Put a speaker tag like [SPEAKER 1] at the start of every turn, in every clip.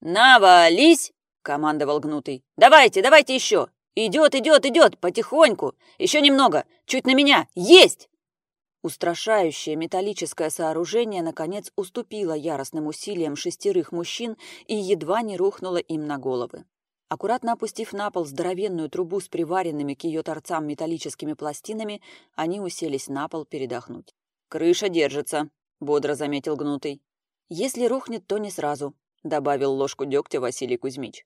[SPEAKER 1] «Навались!» — командовал Гнутый. «Давайте, давайте еще! Идет, идет, идет, потихоньку! Еще немного! Чуть на меня! Есть!» Устрашающее металлическое сооружение наконец уступило яростным усилиям шестерых мужчин и едва не рухнуло им на головы. Аккуратно опустив на пол здоровенную трубу с приваренными к ее торцам металлическими пластинами, они уселись на пол передохнуть. «Крыша держится», — бодро заметил Гнутый. «Если рухнет, то не сразу», — добавил ложку дегтя Василий Кузьмич.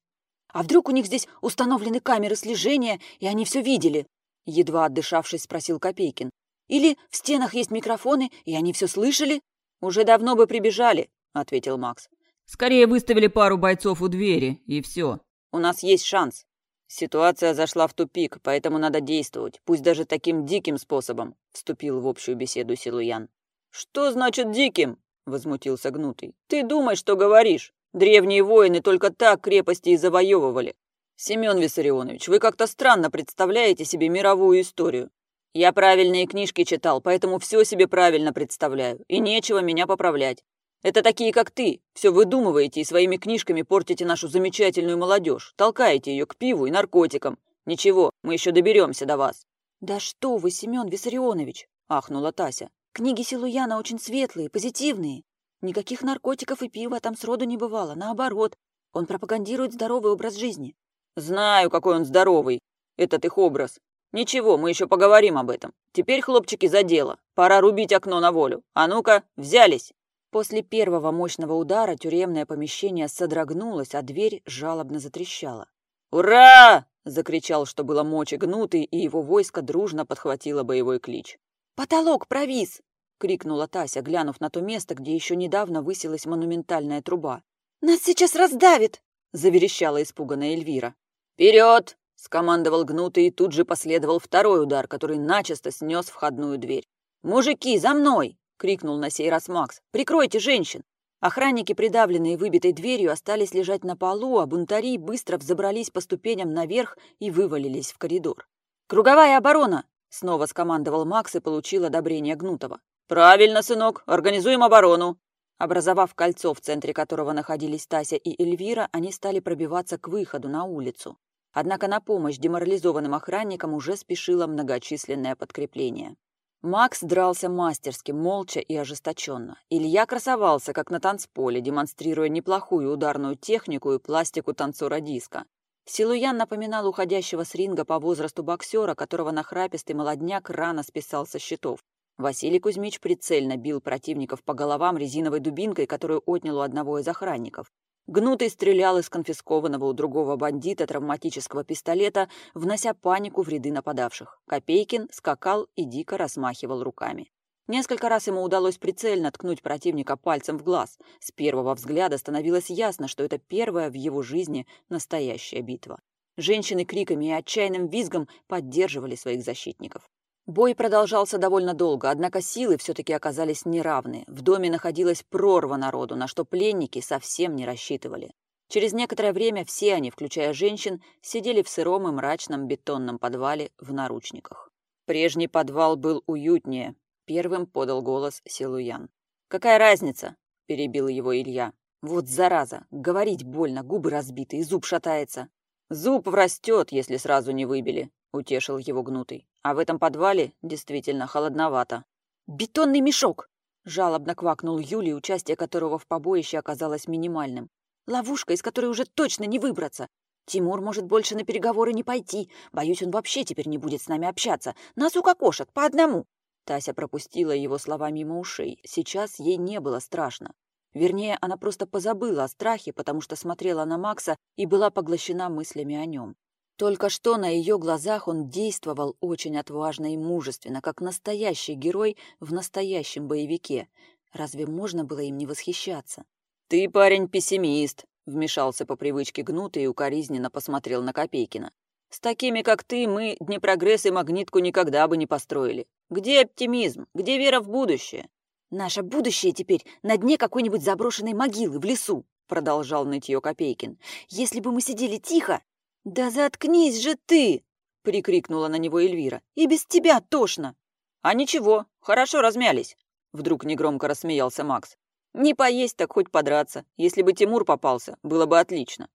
[SPEAKER 1] «А вдруг у них здесь установлены камеры слежения, и они все видели?» Едва отдышавшись, спросил Копейкин. «Или в стенах есть микрофоны, и они все слышали?» «Уже давно бы прибежали», — ответил Макс.
[SPEAKER 2] «Скорее выставили пару бойцов у двери, и все».
[SPEAKER 1] «У нас есть шанс. Ситуация зашла в тупик, поэтому надо действовать, пусть даже таким диким способом», — вступил в общую беседу Силуян. «Что значит диким?» — возмутился Гнутый. «Ты думай, что говоришь. Древние воины только так крепости и завоевывали. Семен Виссарионович, вы как-то странно представляете себе мировую историю. Я правильные книжки читал, поэтому все себе правильно представляю, и нечего меня поправлять. Это такие, как ты, все выдумываете и своими книжками портите нашу замечательную молодежь, толкаете ее к пиву и наркотикам. Ничего, мы еще доберемся до вас».
[SPEAKER 3] «Да что вы, Семен Виссарионович!» — ахнула Тася. «Книги Силуяна очень светлые, позитивные. Никаких наркотиков и пива там сроду не бывало. Наоборот, он пропагандирует здоровый образ жизни.
[SPEAKER 1] Знаю, какой он здоровый, этот их образ. Ничего, мы еще поговорим об этом. Теперь, хлопчики, за дело. Пора рубить окно на волю. А ну-ка, взялись.
[SPEAKER 3] После первого мощного удара тюремное помещение содрогнулось, а дверь жалобно затрещала.
[SPEAKER 1] «Ура!» — закричал, что было мочи гнутый, и его войско дружно подхватило боевой клич.
[SPEAKER 3] «Потолок провис!» — крикнула Тася, глянув на то место, где еще недавно высилась монументальная труба. «Нас сейчас раздавит!» — заверещала испуганная Эльвира.
[SPEAKER 1] «Вперед!» — скомандовал Гнутый, и тут же последовал второй удар, который начисто снес входную дверь. «Мужики, за мной!» — крикнул на сей раз Макс. «Прикройте женщин!» Охранники, придавленные выбитой дверью, остались лежать на полу, а бунтари быстро взобрались по ступеням наверх и вывалились в коридор. «Круговая оборона!» — снова скомандовал Макс и получил одобрение Гнутова. «Правильно, сынок, организуем оборону!» Образовав кольцо, в центре которого находились Тася и Эльвира, они стали пробиваться к выходу на улицу. Однако на помощь деморализованным охранникам уже спешило многочисленное подкрепление. Макс дрался мастерски, молча и ожесточенно. Илья красовался, как на танцполе, демонстрируя неплохую ударную технику и пластику танцора диска. Силуян напоминал уходящего с ринга по возрасту боксера, которого нахрапистый молодняк рано списал со счетов. Василий Кузьмич прицельно бил противников по головам резиновой дубинкой, которую отнял у одного из охранников. Гнутый стрелял из конфискованного у другого бандита травматического пистолета, внося панику в ряды нападавших. Копейкин скакал и дико размахивал руками. Несколько раз ему удалось прицельно ткнуть противника пальцем в глаз. С первого взгляда становилось ясно, что это первая в его жизни настоящая битва. Женщины криками и отчаянным визгом поддерживали своих защитников. Бой продолжался довольно долго, однако силы все-таки оказались неравны. В доме находилась прорва народу, на что пленники совсем не рассчитывали. Через некоторое время все они, включая женщин, сидели в сыром и мрачном бетонном подвале в наручниках. Прежний подвал был уютнее, первым подал голос Силуян. «Какая разница?» – перебил его Илья. «Вот зараза, говорить больно, губы разбиты и зуб шатается». «Зуб врастет, если сразу не выбили», утешил его гнутый. А в этом подвале действительно холодновато.
[SPEAKER 3] «Бетонный мешок!» — жалобно квакнул Юлий, участие которого в побоище оказалось минимальным. «Ловушка, из которой уже точно не выбраться. Тимур может больше на переговоры не пойти. Боюсь, он вообще теперь не будет с нами общаться. Нас укокошат по одному».
[SPEAKER 1] Тася пропустила его слова мимо ушей. Сейчас ей не было страшно. Вернее, она просто позабыла о страхе, потому что смотрела на Макса и была поглощена мыслями о нем. Только что на ее глазах он действовал очень отважно и мужественно, как настоящий герой в настоящем боевике. Разве можно было им не восхищаться? «Ты, парень, пессимист», — вмешался по привычке гнутый и укоризненно посмотрел на Копейкина. «С такими, как ты, мы Днепрогресс и Магнитку никогда бы не построили. Где оптимизм? Где вера в будущее?»
[SPEAKER 3] «Наше будущее теперь на дне какой-нибудь заброшенной могилы в лесу», — продолжал нытье Копейкин. «Если бы мы сидели тихо, «Да заткнись же ты!» — прикрикнула на него Эльвира. «И без тебя тошно!» «А ничего, хорошо размялись!» — вдруг негромко рассмеялся Макс.
[SPEAKER 1] Не поесть, так хоть подраться. Если бы Тимур попался, было бы отлично.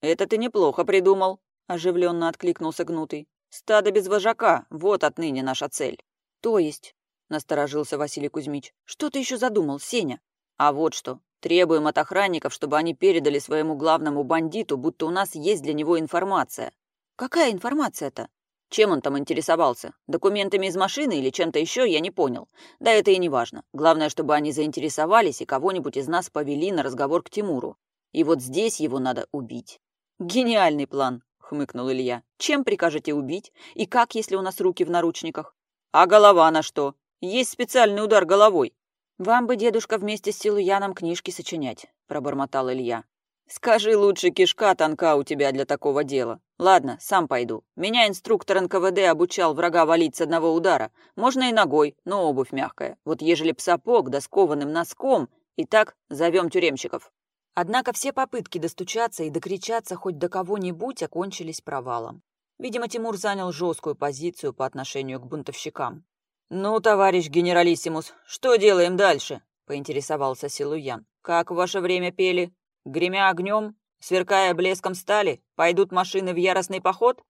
[SPEAKER 1] Это ты неплохо придумал, оживленно откликнулся Гнутый. Стадо без вожака, вот отныне наша цель.
[SPEAKER 3] То есть, насторожился Василий Кузьмич, что ты еще задумал, Сеня?
[SPEAKER 1] А вот что. Требуем от охранников, чтобы они передали своему главному бандиту, будто у нас есть для него информация.
[SPEAKER 3] Какая информация-то?
[SPEAKER 1] Чем он там интересовался? Документами из машины или чем-то еще, я не понял. Да это и не важно. Главное, чтобы они заинтересовались и кого-нибудь из нас повели на разговор к Тимуру. И вот здесь его надо убить.
[SPEAKER 3] Гениальный план, хмыкнул Илья. Чем прикажете убить? И как, если у нас руки в наручниках?
[SPEAKER 1] А голова на что? Есть специальный удар головой.
[SPEAKER 3] «Вам бы, дедушка, вместе с Силуяном книжки сочинять», — пробормотал Илья.
[SPEAKER 1] «Скажи лучше, кишка тонка у тебя для такого дела. Ладно, сам пойду. Меня инструктор НКВД обучал врага валить с одного удара. Можно и ногой, но обувь мягкая. Вот ежели б сапог, да с кованым носком, и так зовем тюремщиков».
[SPEAKER 3] Однако все попытки достучаться и докричаться хоть до кого-нибудь окончились провалом. Видимо, Тимур занял жесткую позицию по отношению к бунтовщикам.
[SPEAKER 1] «Ну, товарищ генералиссимус, что делаем дальше?» — поинтересовался Силуян. «Как в ваше время пели? Гремя огнем? Сверкая блеском стали? Пойдут машины в яростный поход?»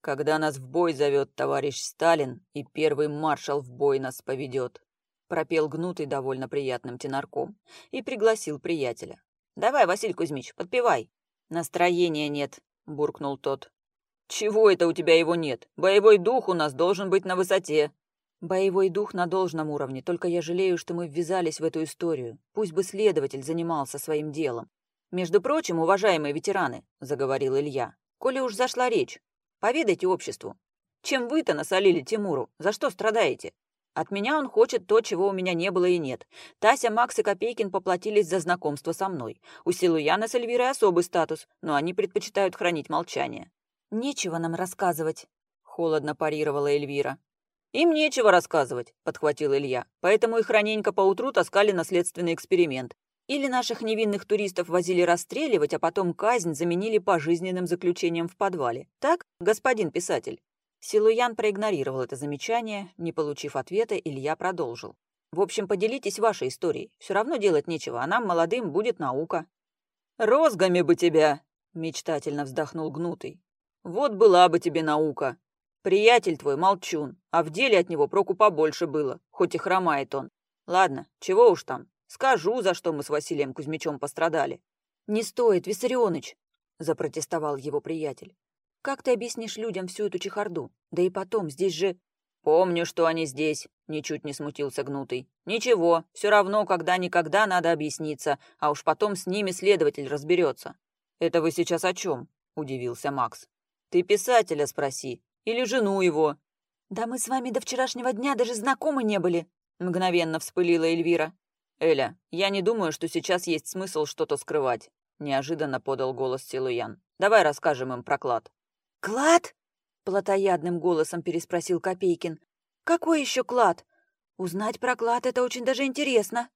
[SPEAKER 1] «Когда нас в бой зовет товарищ Сталин, и первый маршал в бой нас поведет», — пропел гнутый довольно приятным тенарком и пригласил приятеля. «Давай, Василий Кузьмич, подпевай».
[SPEAKER 3] «Настроения нет», — буркнул тот.
[SPEAKER 1] «Чего это у тебя его нет? Боевой дух у нас должен быть на высоте»,
[SPEAKER 3] Боевой дух на должном уровне, только я жалею, что мы ввязались в эту историю. Пусть бы следователь занимался своим делом. Между прочим, уважаемые ветераны, заговорил Илья, коли уж зашла речь, поведайте обществу. Чем вы-то насолили Тимуру? За что страдаете? От меня он хочет то, чего у меня не было и нет. Тася, Макс и Копейкин поплатились за знакомство со мной. У Силуяна с Эльвирой особый статус, но они предпочитают хранить молчание. «Нечего нам рассказывать», — холодно парировала Эльвира.
[SPEAKER 1] «Им нечего рассказывать», — подхватил Илья. «Поэтому их раненько поутру таскали на следственный эксперимент.
[SPEAKER 3] Или наших невинных туристов возили расстреливать, а потом казнь заменили пожизненным заключением в подвале. Так, господин писатель?» Силуян проигнорировал это замечание. Не получив ответа, Илья продолжил. «В общем, поделитесь вашей историей. Все равно делать нечего, а нам, молодым, будет наука».
[SPEAKER 1] «Розгами бы тебя!» — мечтательно вздохнул Гнутый. «Вот была бы тебе наука. Приятель твой молчун, а в деле от него проку побольше было, хоть и хромает он. Ладно, чего уж там. Скажу, за что мы с Василием Кузьмичем пострадали.
[SPEAKER 3] Не стоит, Виссарионыч, запротестовал его приятель. Как ты объяснишь людям всю эту чехарду? Да и потом, здесь же...
[SPEAKER 1] Помню, что они здесь, ничуть не смутился Гнутый. Ничего, все равно когда-никогда надо объясниться, а уж потом с ними следователь разберется. Это вы сейчас о чем? удивился Макс. Ты писателя спроси, или жену его?»
[SPEAKER 3] «Да мы с вами до вчерашнего дня даже знакомы не были», — мгновенно вспылила Эльвира.
[SPEAKER 1] «Эля, я не думаю, что сейчас есть смысл что-то скрывать», — неожиданно подал голос Силуян. «Давай расскажем им про клад».
[SPEAKER 3] «Клад?» — плотоядным голосом переспросил Копейкин. «Какой еще клад? Узнать про клад — это очень даже интересно».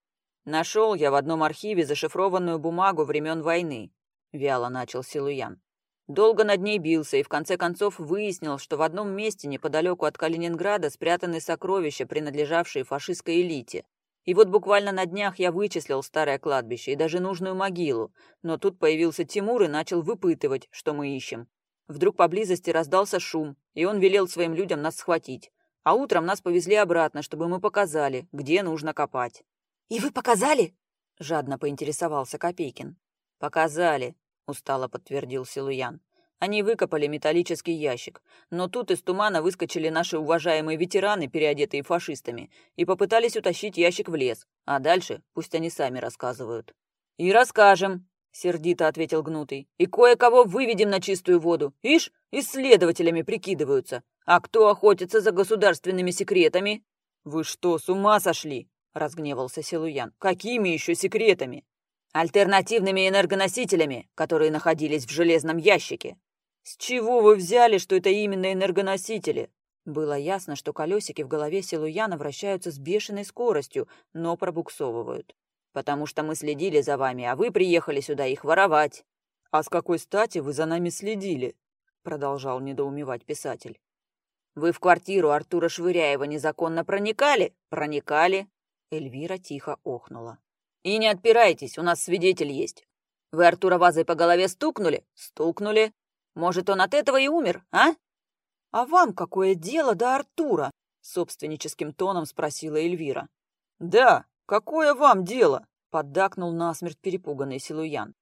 [SPEAKER 1] «Нашел я в одном архиве зашифрованную бумагу времен войны», — вяло начал Силуян. Долго над ней бился и в конце концов выяснил, что в одном месте неподалеку от Калининграда спрятаны сокровища, принадлежавшие фашистской элите. И вот буквально на днях я вычислил старое кладбище и даже нужную могилу, но тут появился Тимур и начал выпытывать, что мы ищем. Вдруг поблизости раздался шум, и он велел своим людям нас схватить. А утром нас повезли обратно, чтобы мы показали, где нужно копать.
[SPEAKER 3] «И вы показали?» — жадно поинтересовался Копейкин.
[SPEAKER 1] «Показали», — устало подтвердил Силуян. Они выкопали металлический ящик, но тут из тумана выскочили наши уважаемые ветераны, переодетые фашистами, и попытались утащить ящик в лес, а дальше пусть они сами рассказывают. «И расскажем», — сердито ответил Гнутый, «и кое-кого выведем на чистую воду. Ишь, исследователями прикидываются. А кто охотится за государственными секретами?» «Вы что, с ума сошли?» — разгневался Силуян. «Какими еще секретами?» Альтернативными энергоносителями, которые находились в железном ящике. С чего вы взяли, что это именно энергоносители?
[SPEAKER 3] Было ясно, что колесики в голове Силуяна вращаются с бешеной скоростью, но пробуксовывают.
[SPEAKER 1] Потому что мы следили за вами, а вы приехали сюда их воровать. А с какой стати вы за нами следили? Продолжал недоумевать писатель. Вы в квартиру Артура Швыряева незаконно проникали? Проникали.
[SPEAKER 3] Эльвира тихо охнула.
[SPEAKER 1] И не отпирайтесь, у нас свидетель есть. Вы Артура вазой по голове стукнули? Стукнули. Может, он от этого и умер, а?
[SPEAKER 3] А вам какое дело до Артура? Собственническим тоном спросила Эльвира.
[SPEAKER 1] Да, какое вам дело? Поддакнул насмерть перепуганный Силуян.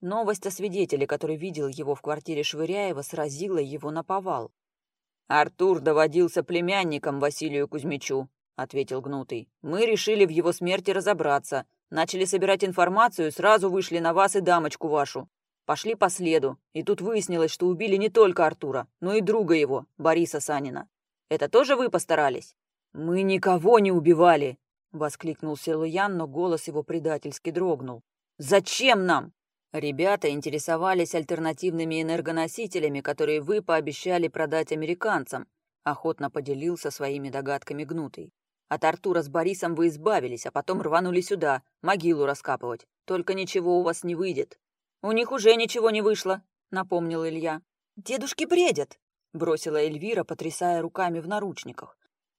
[SPEAKER 1] Новость о свидетеле, который видел его в квартире Швыряева, сразила его на повал. «Артур доводился племянником Василию Кузьмичу», — ответил Гнутый. «Мы решили в его смерти разобраться. Начали собирать информацию, сразу вышли на вас и дамочку вашу. Пошли по следу, и тут выяснилось, что убили не только Артура, но и друга его, Бориса Санина. Это тоже вы постарались?» «Мы никого не убивали!» — воскликнул Силуян, но голос его предательски дрогнул. «Зачем нам?» Ребята интересовались альтернативными энергоносителями, которые вы пообещали продать американцам, охотно поделился своими догадками Гнутый. От Артура с Борисом вы избавились, а потом рванули сюда, могилу раскапывать. Только ничего у вас не выйдет. У них уже ничего не вышло, напомнил Илья. Дедушки бредят, бросила Эльвира, потрясая руками в наручниках.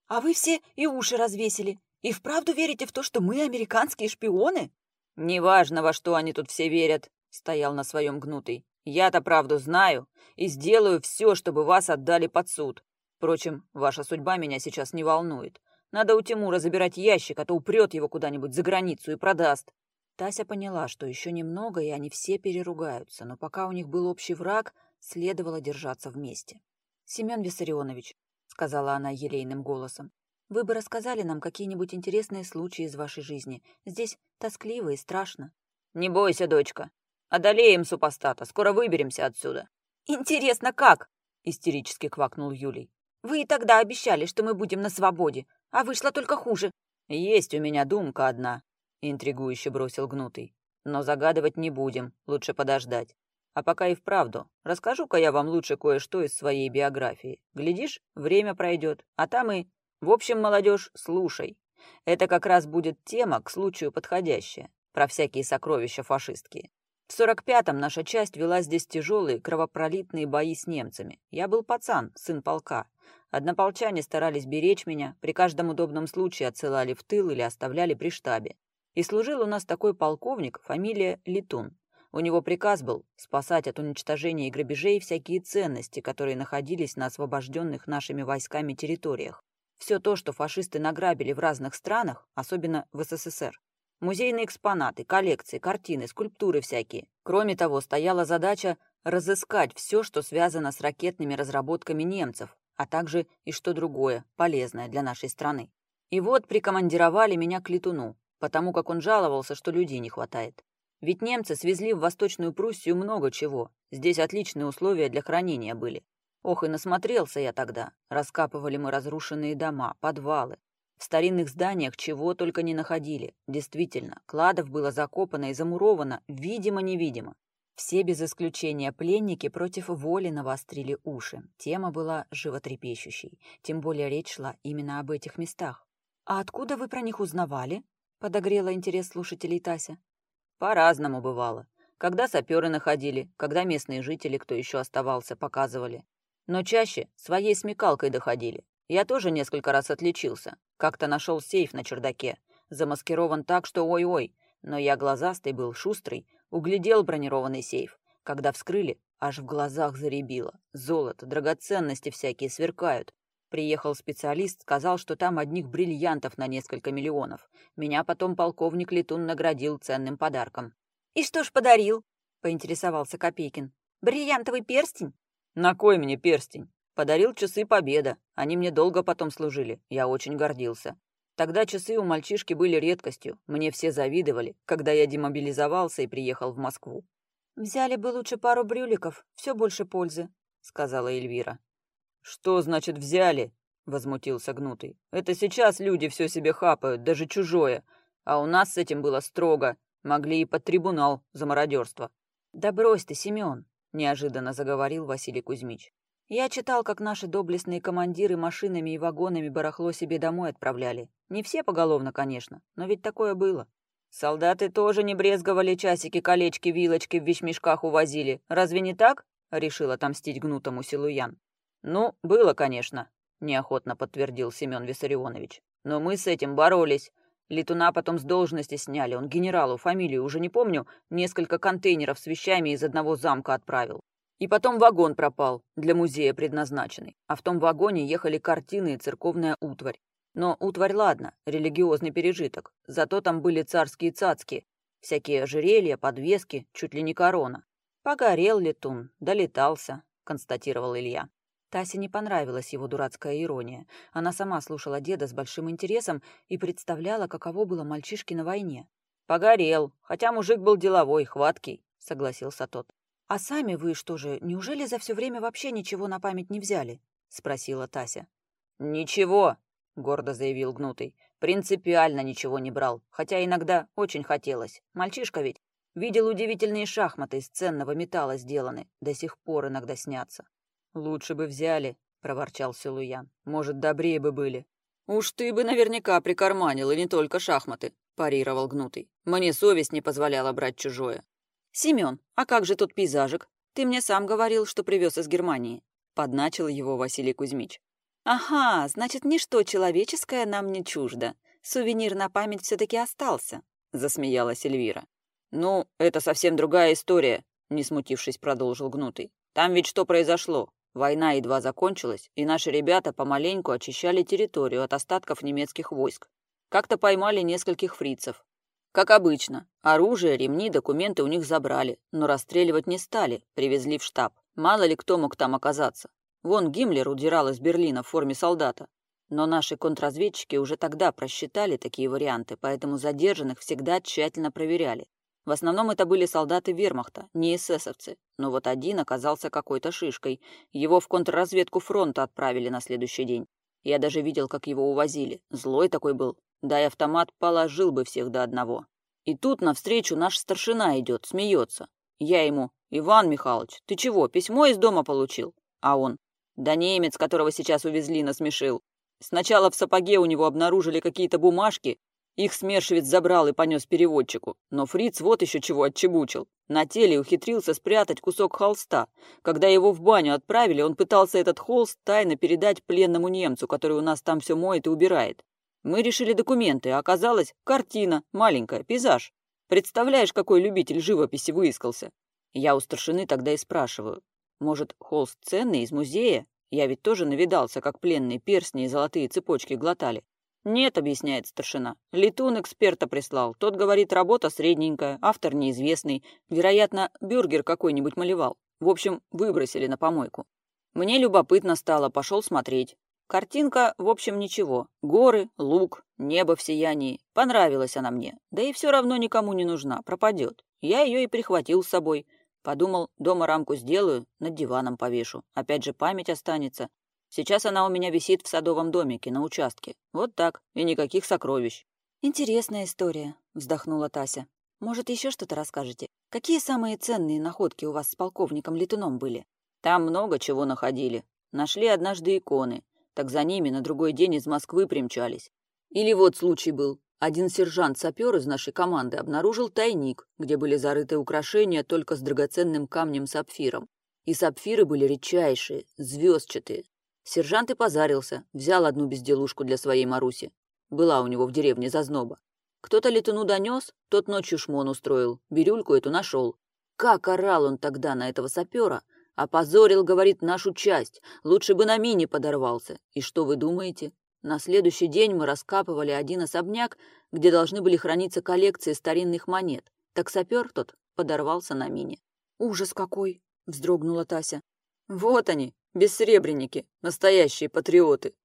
[SPEAKER 1] А вы все и уши развесили. И вправду верите в то, что мы американские шпионы? Неважно, во что они тут все верят, стоял на своем гнутый. Я-то правду знаю и сделаю все, чтобы вас отдали под суд. Впрочем, ваша судьба меня сейчас не волнует. Надо у Тимура забирать ящик, а то упрет его куда-нибудь за границу и продаст. Тася поняла, что еще немного, и они все переругаются, но пока у них был общий враг, следовало держаться вместе. «Семен Виссарионович», — сказала она елейным голосом, — «вы бы рассказали нам какие-нибудь интересные случаи из вашей жизни. Здесь тоскливо и страшно». «Не бойся, дочка. Одолеем супостата, скоро выберемся отсюда». «Интересно, как?» — истерически квакнул Юлий. «Вы и тогда обещали, что мы будем на свободе, а вышло только хуже». «Есть у меня думка одна», — интригующе бросил Гнутый. «Но загадывать не будем, лучше подождать. А пока и вправду, расскажу-ка я вам лучше кое-что из своей биографии. Глядишь, время пройдет, а там и... В общем, молодежь, слушай. Это как раз будет тема к случаю подходящая, про всякие сокровища фашистские. В 45-м наша часть вела здесь тяжелые кровопролитные бои с немцами. Я был пацан, сын полка. Однополчане старались беречь меня, при каждом удобном случае отсылали в тыл или оставляли при штабе. И служил у нас такой полковник, фамилия Летун. У него приказ был спасать от уничтожения и грабежей всякие ценности, которые находились на освобожденных нашими войсками территориях. Все то, что фашисты награбили в разных странах, особенно в СССР. Музейные экспонаты, коллекции, картины, скульптуры всякие. Кроме того, стояла задача разыскать все, что связано с ракетными разработками немцев, а также и что другое, полезное для нашей страны. И вот прикомандировали меня к летуну, потому как он жаловался, что людей не хватает. Ведь немцы свезли в Восточную Пруссию много чего. Здесь отличные условия для хранения были. Ох, и насмотрелся я тогда. Раскапывали мы разрушенные дома, подвалы, в старинных зданиях чего только не находили. Действительно, кладов было закопано и замуровано, видимо-невидимо. Все без исключения пленники против воли навострили уши. Тема была животрепещущей, тем более речь шла именно об этих местах. «А откуда вы про них узнавали?» — подогрела интерес слушателей Тася. «По-разному бывало. Когда саперы находили, когда местные жители, кто еще оставался, показывали. Но чаще своей смекалкой доходили. Я тоже несколько раз отличился. Как-то нашел сейф на чердаке. Замаскирован так, что ой-ой. Но я глазастый был, шустрый. Углядел бронированный сейф. Когда вскрыли, аж в глазах заребило. Золото, драгоценности всякие сверкают. Приехал специалист, сказал, что там одних бриллиантов на несколько миллионов. Меня потом полковник Летун наградил ценным подарком. «И что ж подарил?» — поинтересовался Копейкин. «Бриллиантовый перстень?» «На кой мне перстень? Подарил часы Победа. Они мне долго потом служили. Я очень гордился. Тогда часы у мальчишки были редкостью. Мне все завидовали, когда я демобилизовался и приехал в Москву. «Взяли бы лучше пару брюликов, все больше пользы», — сказала Эльвира. «Что значит взяли?» — возмутился Гнутый. «Это сейчас люди все себе хапают, даже чужое. А у нас с этим было строго. Могли и под трибунал за мародерство». «Да брось ты, Семен», — неожиданно заговорил Василий Кузьмич. Я читал, как наши доблестные командиры машинами и вагонами барахло себе домой отправляли. Не все поголовно, конечно, но ведь такое было. Солдаты тоже не брезговали часики, колечки, вилочки в вещмешках увозили. Разве не так? Решил отомстить гнутому Силуян. Ну, было, конечно, неохотно подтвердил Семен Виссарионович. Но мы с этим боролись. Летуна потом с должности сняли, он генералу, фамилию уже не помню, несколько контейнеров с вещами из одного замка отправил. И потом вагон пропал, для музея предназначенный. А в том вагоне ехали картины и церковная утварь. Но утварь ладно, религиозный пережиток. Зато там были царские цацки, всякие ожерелья, подвески, чуть ли не корона. Погорел летун, долетался, констатировал Илья. Тасе не понравилась его дурацкая ирония. Она сама слушала деда с большим интересом и представляла, каково было мальчишке на войне. «Погорел, хотя мужик был деловой, хваткий», — согласился тот. «А сами вы что же, неужели за все время вообще ничего на память не взяли?» — спросила Тася. «Ничего», — гордо заявил Гнутый. «Принципиально ничего не брал, хотя иногда очень хотелось. Мальчишка ведь видел удивительные шахматы из ценного металла сделаны, до сих пор иногда снятся. «Лучше бы взяли», — проворчал Силуян. «Может, добрее бы были». «Уж ты бы наверняка прикарманил, и не только шахматы», — парировал Гнутый. «Мне совесть не позволяла брать чужое». «Семен, а как же тот пейзажик? Ты мне сам говорил, что привез из Германии», — подначил его Василий Кузьмич. «Ага, значит, ничто человеческое нам не чуждо. Сувенир на память все-таки остался», — засмеялась Эльвира. «Ну, это совсем другая история», — не смутившись, продолжил Гнутый. «Там ведь что произошло? Война едва закончилась, и наши ребята помаленьку очищали территорию от остатков немецких войск. Как-то поймали нескольких фрицев. Как обычно, оружие, ремни, документы у них забрали, но расстреливать не стали, привезли в штаб. Мало ли кто мог там оказаться. Вон Гиммлер удирал из Берлина в форме солдата. Но наши контрразведчики уже тогда просчитали такие варианты, поэтому задержанных всегда тщательно проверяли. В основном это были солдаты вермахта, не эсэсовцы. Но вот один оказался какой-то шишкой. Его в контрразведку фронта отправили на следующий день. Я даже видел, как его увозили. Злой такой был. Дай автомат, положил бы всех до одного. И тут навстречу наш старшина идет, смеется. Я ему, Иван Михайлович, ты чего, письмо из дома получил? А он, да немец, которого сейчас увезли, насмешил. Сначала в сапоге у него обнаружили какие-то бумажки, их смершевец забрал и понес переводчику, но фриц вот еще чего отчебучил. На теле ухитрился спрятать кусок холста. Когда его в баню отправили, он пытался этот холст тайно передать пленному немцу, который у нас там все моет и убирает. Мы решили документы, а оказалось картина, маленькая, пейзаж. Представляешь, какой любитель живописи выискался? Я у старшины тогда и спрашиваю. Может, холст ценный из музея? Я ведь тоже навидался, как пленные перстни и золотые цепочки глотали. «Нет», — объясняет старшина. «Летун эксперта прислал. Тот говорит, работа средненькая, автор неизвестный. Вероятно, бюргер какой-нибудь малевал. В общем, выбросили на помойку. Мне любопытно стало, пошел смотреть. Картинка, в общем, ничего. Горы, луг, небо в сиянии. Понравилась она мне. Да и все равно никому не нужна, пропадет. Я ее и прихватил с собой. Подумал, дома рамку сделаю, над диваном повешу. Опять же, память останется. Сейчас она у меня висит в садовом домике на участке. Вот так, и никаких сокровищ». «Интересная история», — вздохнула Тася. «Может, еще что-то расскажете? Какие самые ценные находки у вас с полковником Летуном были?» «Там много чего находили. Нашли однажды иконы. Так за ними на другой день из Москвы примчались. Или вот случай был. Один сержант-сапер из нашей команды обнаружил тайник, где были зарыты украшения только с драгоценным камнем-сапфиром. И сапфиры были редчайшие, звездчатые, Сержант и позарился, взял одну безделушку для своей Маруси. Была у него в деревне зазноба. Кто-то летуну донес, тот ночью шмон устроил, бирюльку эту нашел. Как орал он тогда на этого сапера! Опозорил, говорит, нашу часть, лучше бы на мине подорвался. И что вы думаете? На следующий день мы раскапывали один особняк, где должны были храниться коллекции старинных монет. Так сапер тот подорвался на мине. «Ужас какой!» — вздрогнула Тася. «Вот они, Бессребренники, настоящие патриоты,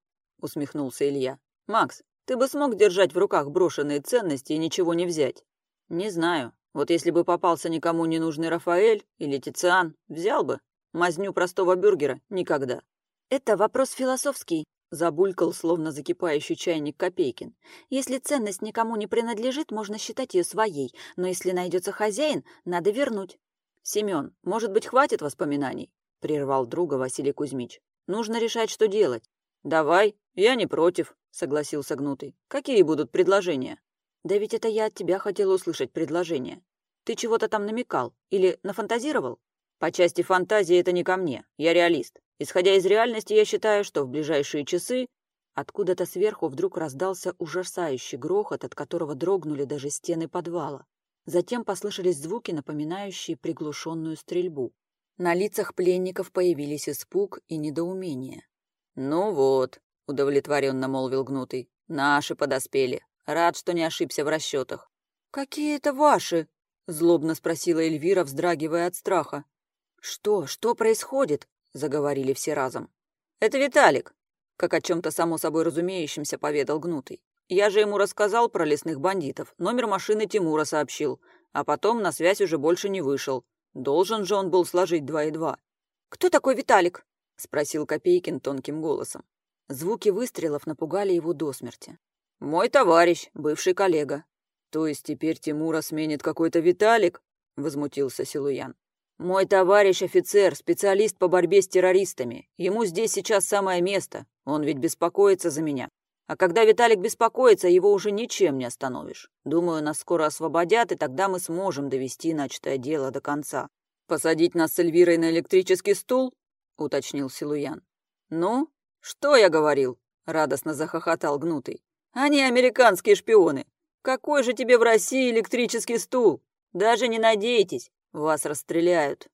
[SPEAKER 1] усмехнулся Илья. Макс, ты бы смог держать в руках брошенные ценности и ничего не взять? Не знаю. Вот если бы попался никому не нужный Рафаэль или Тициан, взял бы. Мазню простого бюргера никогда. Это вопрос философский, забулькал, словно закипающий чайник Копейкин. Если ценность никому не принадлежит, можно считать ее своей, но если найдется хозяин, надо вернуть. Семен, может быть, хватит воспоминаний? прервал друга Василий Кузьмич. Нужно решать, что делать. Давай, я не против, согласился Гнутый. Какие будут предложения? Да ведь это я от тебя хотела услышать предложение. Ты чего-то там намекал или нафантазировал? По части фантазии это не ко мне. Я реалист. Исходя из реальности, я считаю, что в ближайшие часы Откуда-то сверху вдруг раздался ужасающий грохот, от которого дрогнули даже стены подвала. Затем послышались звуки, напоминающие приглушенную стрельбу. На лицах пленников появились испуг и недоумение. «Ну вот», — удовлетворенно молвил Гнутый, — «наши подоспели. Рад, что не ошибся в расчетах».
[SPEAKER 3] «Какие это ваши?» — злобно спросила Эльвира, вздрагивая от страха.
[SPEAKER 1] «Что? Что происходит?» — заговорили все разом. «Это Виталик», — как о чем-то само собой разумеющемся поведал Гнутый. «Я же ему рассказал про лесных бандитов, номер машины Тимура сообщил, а потом на связь уже больше не вышел. Должен же он был сложить два и два.
[SPEAKER 3] «Кто такой Виталик?»
[SPEAKER 1] — спросил Копейкин тонким голосом. Звуки выстрелов напугали его до смерти. «Мой товарищ, бывший коллега». «То есть теперь Тимура сменит какой-то Виталик?» — возмутился Силуян. «Мой товарищ офицер, специалист по борьбе с террористами. Ему здесь сейчас самое место. Он ведь беспокоится за меня. А когда Виталик беспокоится, его уже ничем не остановишь. Думаю, нас скоро освободят, и тогда мы сможем довести начатое дело до конца. Посадить нас с Эльвирой на электрический стул? уточнил Силуян. Ну, что я говорил? радостно захохотал Гнутый. Они американские шпионы. Какой же тебе в России электрический стул? Даже не надейтесь, вас расстреляют.